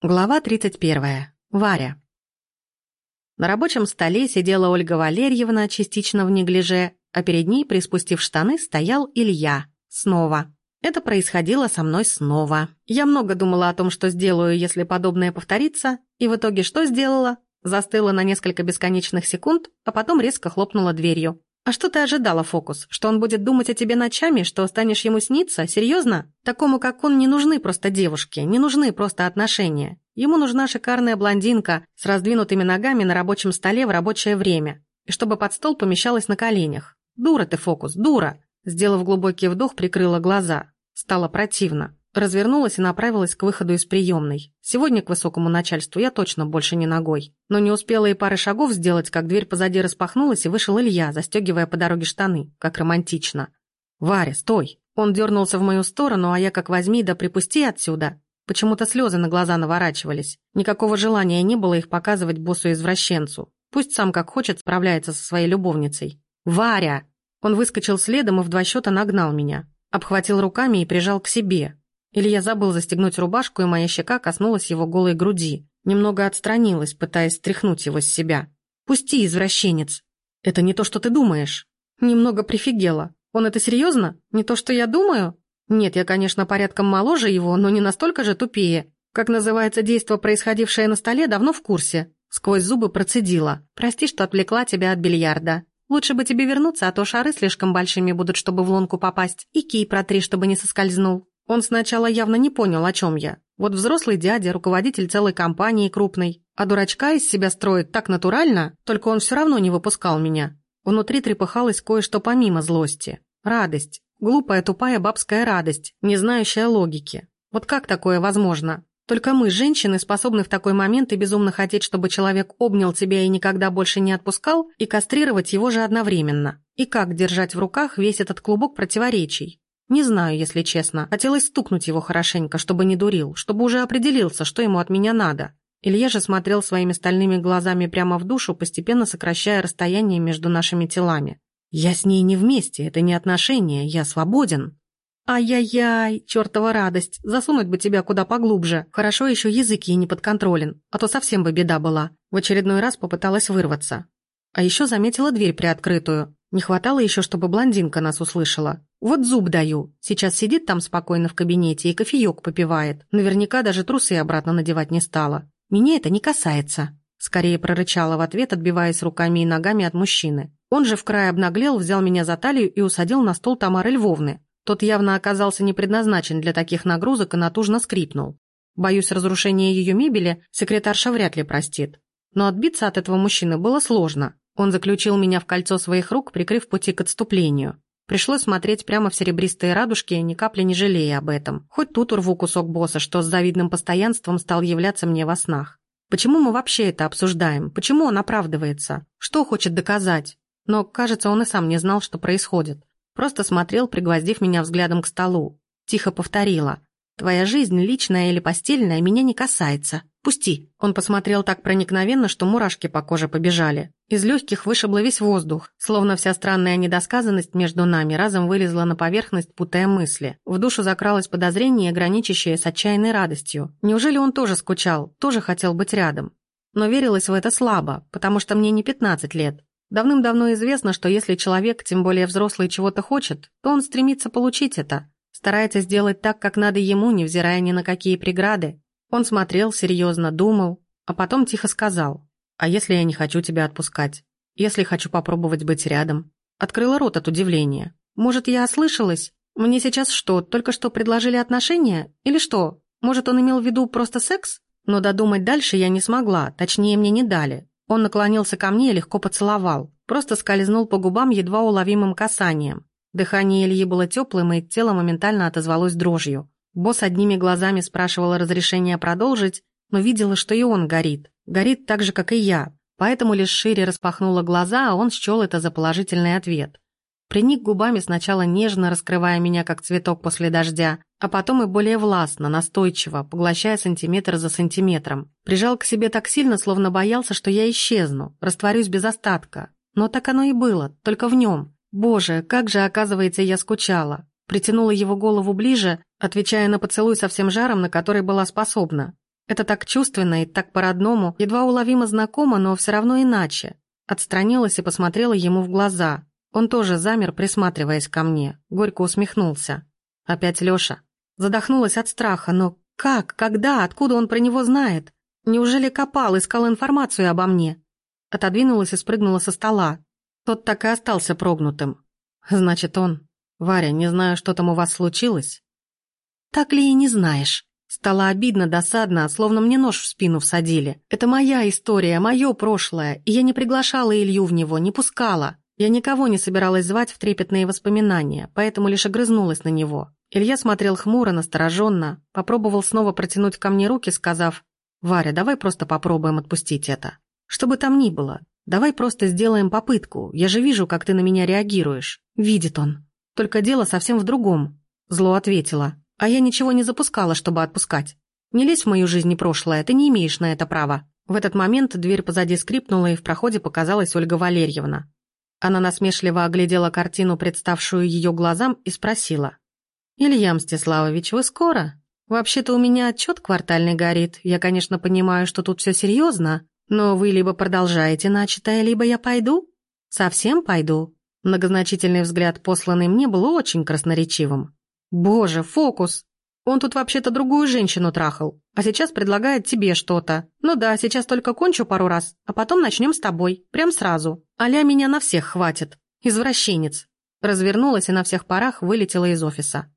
Глава 31. Варя. На рабочем столе сидела Ольга Валерьевна, частично в неглиже, а перед ней, приспустив штаны, стоял Илья. Снова. Это происходило со мной снова. Я много думала о том, что сделаю, если подобное повторится, и в итоге что сделала? Застыла на несколько бесконечных секунд, а потом резко хлопнула дверью. «А что ты ожидала, Фокус? Что он будет думать о тебе ночами, что станешь ему сниться? Серьезно? Такому, как он, не нужны просто девушки, не нужны просто отношения. Ему нужна шикарная блондинка с раздвинутыми ногами на рабочем столе в рабочее время. И чтобы под стол помещалась на коленях. Дура ты, Фокус, дура!» Сделав глубокий вдох, прикрыла глаза. Стало противно. Развернулась и направилась к выходу из приемной. Сегодня к высокому начальству я точно больше не ногой. Но не успела и пары шагов сделать, как дверь позади распахнулась, и вышел Илья, застегивая по дороге штаны, как романтично. «Варя, стой!» Он дернулся в мою сторону, а я как возьми да припусти отсюда. Почему-то слезы на глаза наворачивались. Никакого желания не было их показывать боссу-извращенцу. Пусть сам как хочет справляется со своей любовницей. «Варя!» Он выскочил следом и в два счета нагнал меня. Обхватил руками и прижал к себе, или я забыл застегнуть рубашку, и моя щека коснулась его голой груди. Немного отстранилась, пытаясь стряхнуть его с себя. «Пусти, извращенец!» «Это не то, что ты думаешь!» Немного прифигела. «Он это серьезно? Не то, что я думаю?» «Нет, я, конечно, порядком моложе его, но не настолько же тупее. Как называется действо, происходившее на столе, давно в курсе». Сквозь зубы процедила. «Прости, что отвлекла тебя от бильярда. Лучше бы тебе вернуться, а то шары слишком большими будут, чтобы в лунку попасть. И кий протри, чтобы не соскользнул». Он сначала явно не понял, о чем я. Вот взрослый дядя, руководитель целой компании крупной, а дурачка из себя строит так натурально, только он все равно не выпускал меня. Внутри трепыхалось кое-что помимо злости. Радость. Глупая, тупая бабская радость, не знающая логики. Вот как такое возможно? Только мы, женщины, способны в такой момент и безумно хотеть, чтобы человек обнял тебя и никогда больше не отпускал, и кастрировать его же одновременно. И как держать в руках весь этот клубок противоречий? Не знаю, если честно. Хотелось стукнуть его хорошенько, чтобы не дурил, чтобы уже определился, что ему от меня надо. Илья же смотрел своими стальными глазами прямо в душу, постепенно сокращая расстояние между нашими телами. «Я с ней не вместе, это не отношения, я свободен». «Ай-яй-яй, чертова радость, засунуть бы тебя куда поглубже. Хорошо еще язык ей не подконтролен, а то совсем бы беда была». В очередной раз попыталась вырваться. А еще заметила дверь приоткрытую. Не хватало еще, чтобы блондинка нас услышала. Вот зуб даю. Сейчас сидит там спокойно в кабинете и кофеек попивает. Наверняка даже трусы обратно надевать не стала. Меня это не касается. Скорее прорычала в ответ, отбиваясь руками и ногами от мужчины. Он же в край обнаглел, взял меня за талию и усадил на стол Тамары Львовны. Тот явно оказался не предназначен для таких нагрузок и натужно скрипнул. Боюсь, разрушение ее мебели секретарша вряд ли простит. Но отбиться от этого мужчины было сложно. Он заключил меня в кольцо своих рук, прикрыв пути к отступлению. Пришлось смотреть прямо в серебристые радужки, ни капли не жалея об этом. Хоть тут урву кусок босса, что с завидным постоянством стал являться мне во снах. Почему мы вообще это обсуждаем? Почему он оправдывается? Что хочет доказать? Но, кажется, он и сам не знал, что происходит. Просто смотрел, пригвоздив меня взглядом к столу. Тихо повторила. «Твоя жизнь, личная или постельная, меня не касается. Пусти!» Он посмотрел так проникновенно, что мурашки по коже побежали. Из легких вышибло весь воздух, словно вся странная недосказанность между нами разом вылезла на поверхность, путая мысли. В душу закралось подозрение, граничащее с отчаянной радостью. Неужели он тоже скучал, тоже хотел быть рядом? Но верилось в это слабо, потому что мне не 15 лет. Давным-давно известно, что если человек, тем более взрослый, чего-то хочет, то он стремится получить это. Старается сделать так, как надо ему, невзирая ни на какие преграды. Он смотрел, серьезно думал, а потом тихо сказал. «А если я не хочу тебя отпускать? Если хочу попробовать быть рядом?» Открыла рот от удивления. «Может, я ослышалась? Мне сейчас что, только что предложили отношения? Или что? Может, он имел в виду просто секс?» Но додумать дальше я не смогла, точнее, мне не дали. Он наклонился ко мне и легко поцеловал. Просто скользнул по губам едва уловимым касанием. Дыхание Ильи было теплым, и тело моментально отозвалось дрожью. Босс одними глазами спрашивал разрешения продолжить, но видела, что и он горит. Горит так же, как и я, поэтому лишь шире распахнула глаза, а он счел это за положительный ответ. Приник губами сначала нежно, раскрывая меня как цветок после дождя, а потом и более властно, настойчиво, поглощая сантиметр за сантиметром. Прижал к себе так сильно, словно боялся, что я исчезну, растворюсь без остатка. Но так оно и было, только в нем. Боже, как же, оказывается, я скучала. Притянула его голову ближе, отвечая на поцелуй со всем жаром, на который была способна. Это так чувственно и так по-родному, едва уловимо знакомо, но все равно иначе. Отстранилась и посмотрела ему в глаза. Он тоже замер, присматриваясь ко мне. Горько усмехнулся. Опять Лёша. Задохнулась от страха, но как, когда, откуда он про него знает? Неужели копал, искал информацию обо мне? Отодвинулась и спрыгнула со стола. Тот так и остался прогнутым. Значит, он... Варя, не знаю, что там у вас случилось. Так ли и не знаешь? Стало обидно, досадно, словно мне нож в спину всадили. Это моя история, мое прошлое, и я не приглашала Илью в него, не пускала. Я никого не собиралась звать в трепетные воспоминания, поэтому лишь огрызнулась на него. Илья смотрел хмуро, настороженно, попробовал снова протянуть ко мне руки, сказав, «Варя, давай просто попробуем отпустить это. Что бы там ни было, давай просто сделаем попытку. Я же вижу, как ты на меня реагируешь». Видит он. Только дело совсем в другом. Зло ответила. А я ничего не запускала, чтобы отпускать. Не лезь в мою жизнь и прошлое, ты не имеешь на это права. В этот момент дверь позади скрипнула, и в проходе показалась Ольга Валерьевна. Она насмешливо оглядела картину, представшую ее глазам, и спросила. «Илья Мстиславович, вы скоро? Вообще-то у меня отчет квартальный горит. Я, конечно, понимаю, что тут все серьезно, но вы либо продолжаете начатое, либо я пойду. Совсем пойду». Многозначительный взгляд, посланный мне, был очень красноречивым. «Боже, фокус! Он тут вообще-то другую женщину трахал, а сейчас предлагает тебе что-то. Ну да, сейчас только кончу пару раз, а потом начнем с тобой, прям сразу. Аля меня на всех хватит. Извращенец». Развернулась и на всех парах вылетела из офиса.